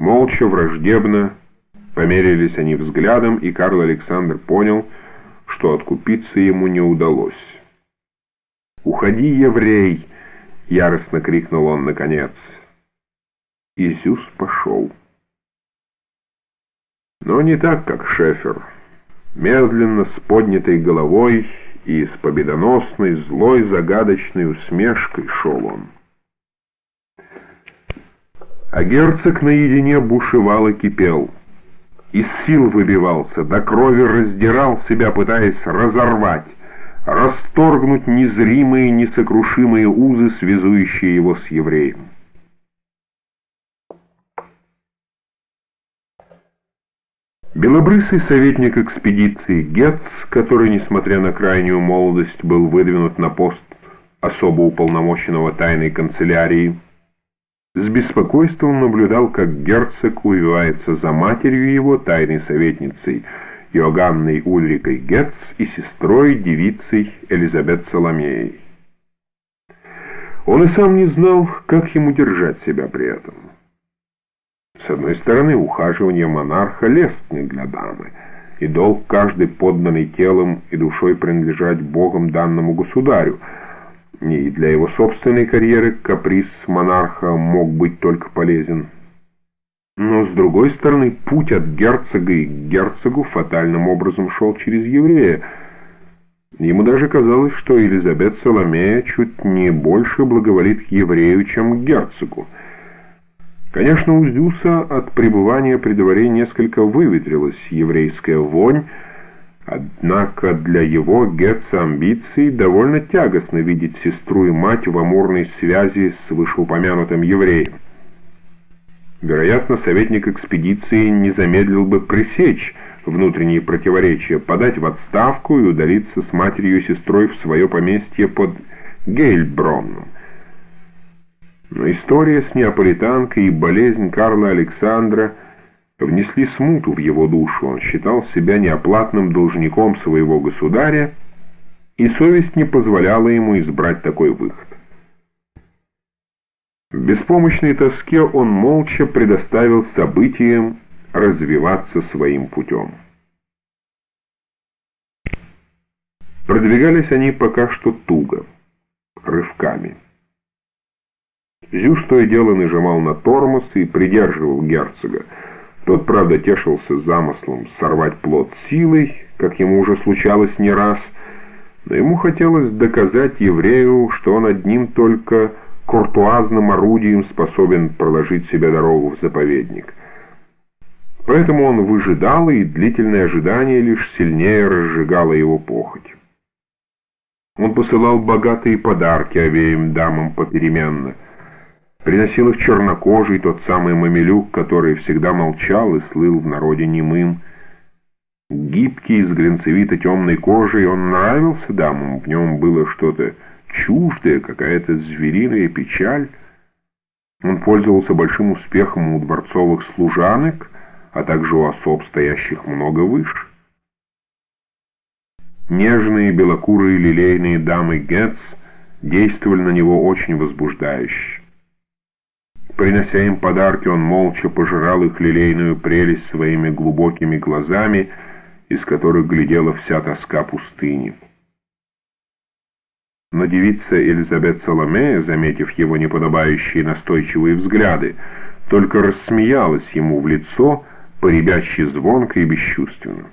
Молча, враждебно померились они взглядом, и Карл Александр понял, что откупиться ему не удалось. «Уходи, еврей!» — яростно крикнул он наконец. Изюс пошел. Но не так, как Шефер. Медленно, с поднятой головой и с победоносной, злой, загадочной усмешкой шел он. А герцог наедине бушевал и кипел. Из сил выбивался, до крови раздирал себя, пытаясь разорвать, расторгнуть незримые, несокрушимые узы, связующие его с евреем. Белобрысый советник экспедиции Гетц, который, несмотря на крайнюю молодость, был выдвинут на пост особо уполномоченного тайной канцелярии, с беспокойством наблюдал, как герцог увивается за матерью его, тайной советницей Иоганной Ульрикой Гетц и сестрой, девицей Элизабет Соломеей. Он и сам не знал, как ему держать себя при этом. С одной стороны, ухаживание монарха лестны для дамы, и долг каждый подданный телом и душой принадлежать Богом данному государю — и для его собственной карьеры каприз монарха мог быть только полезен. Но, с другой стороны, путь от герцога и к герцогу фатальным образом шел через еврея. Ему даже казалось, что Елизабет Соломея чуть не больше благоволит к еврею, чем к герцогу. Конечно, у Зюса от пребывания при дворе несколько выветрилась еврейская вонь, Однако для его Гетца амбиций довольно тягостно видеть сестру и мать в амурной связи с вышеупомянутым евреем. Вероятно, советник экспедиции не замедлил бы пресечь внутренние противоречия, подать в отставку и удалиться с матерью и сестрой в свое поместье под Гейльбронном. Но история с неаполитанкой и болезнь Карла Александра – внесли смуту в его душу. Он считал себя неоплатным должником своего государя, и совесть не позволяла ему избрать такой выход. В беспомощной тоске он молча предоставил событиям развиваться своим путем. Продвигались они пока что туго, рывками. Зюш то и дело нажимал на тормоз и придерживал герцога. Тот, правда, тешился замыслом сорвать плод силой, как ему уже случалось не раз, но ему хотелось доказать еврею, что он одним только куртуазным орудием способен проложить себе дорогу в заповедник. Поэтому он выжидал, и длительное ожидание лишь сильнее разжигало его похоть. Он посылал богатые подарки обеим дамам попеременно — Приносил их чернокожий, тот самый мамилюк, который всегда молчал и слыл в народе немым. Гибкий, с глинцевито-темной кожей, он нравился дамам, в нем было что-то чуждое, какая-то звериная печаль. Он пользовался большим успехом у дворцовых служанок, а также у особ, стоящих много выше. Нежные, белокурые, лилейные дамы Гетц действовали на него очень возбуждающе. Принося им подарки, он молча пожирал их лилейную прелесть своими глубокими глазами, из которых глядела вся тоска пустыни. Но девица Элизабет Соломея, заметив его неподобающие настойчивые взгляды, только рассмеялась ему в лицо, поребячьи звонко и бесчувственно.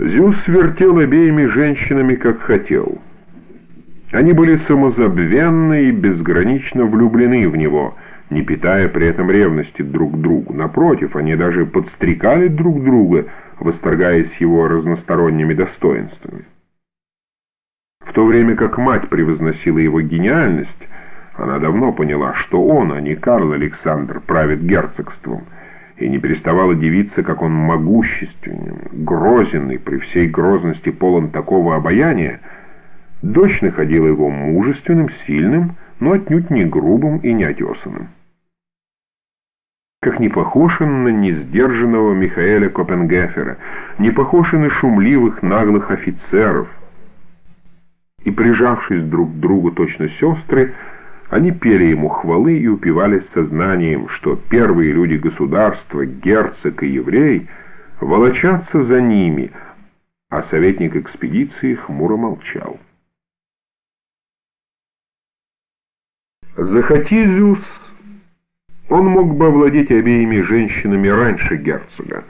Зюс вертел обеими женщинами, как хотел — они были самозабвенны и безгранично влюблены в него, не питая при этом ревности друг к другу. Напротив, они даже подстрекали друг друга, восторгаясь его разносторонними достоинствами. В то время как мать превозносила его гениальность, она давно поняла, что он, а не Карл Александр, правит герцогством, и не переставала дивиться, как он могущественен, грозенный, при всей грозности полон такого обаяния, Дочь находила его мужественным, сильным, но отнюдь не грубым и неотесанным. Как не похож он на несдержанного Михаэля Копенгефера, не похож на шумливых наглых офицеров. И прижавшись друг к другу точно сестры, Они пели ему хвалы и упивались сознанием, что первые люди государства, герцог и еврей, волочатся за ними, а советник экспедиции хмуро молчал. Захоти Зюс, он мог бы овладеть обеими женщинами раньше герцога,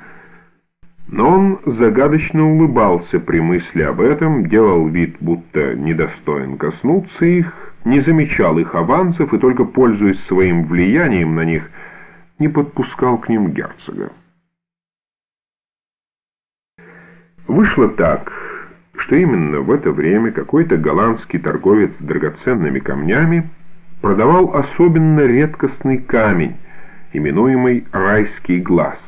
но он загадочно улыбался при мысли об этом, делал вид, будто недостоин коснуться их, не замечал их авансов и только, пользуясь своим влиянием на них, не подпускал к ним герцога. Вышло так, что именно в это время какой-то голландский торговец драгоценными камнями продавал особенно редкостный камень, именуемый «райский глаз».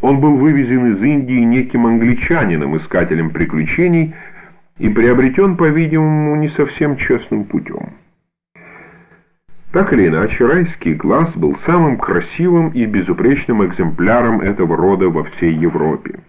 Он был вывезен из Индии неким англичанином, искателем приключений, и приобретен, по-видимому, не совсем честным путем. Так или иначе, райский глаз был самым красивым и безупречным экземпляром этого рода во всей Европе.